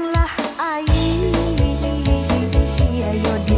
datanglah air ayo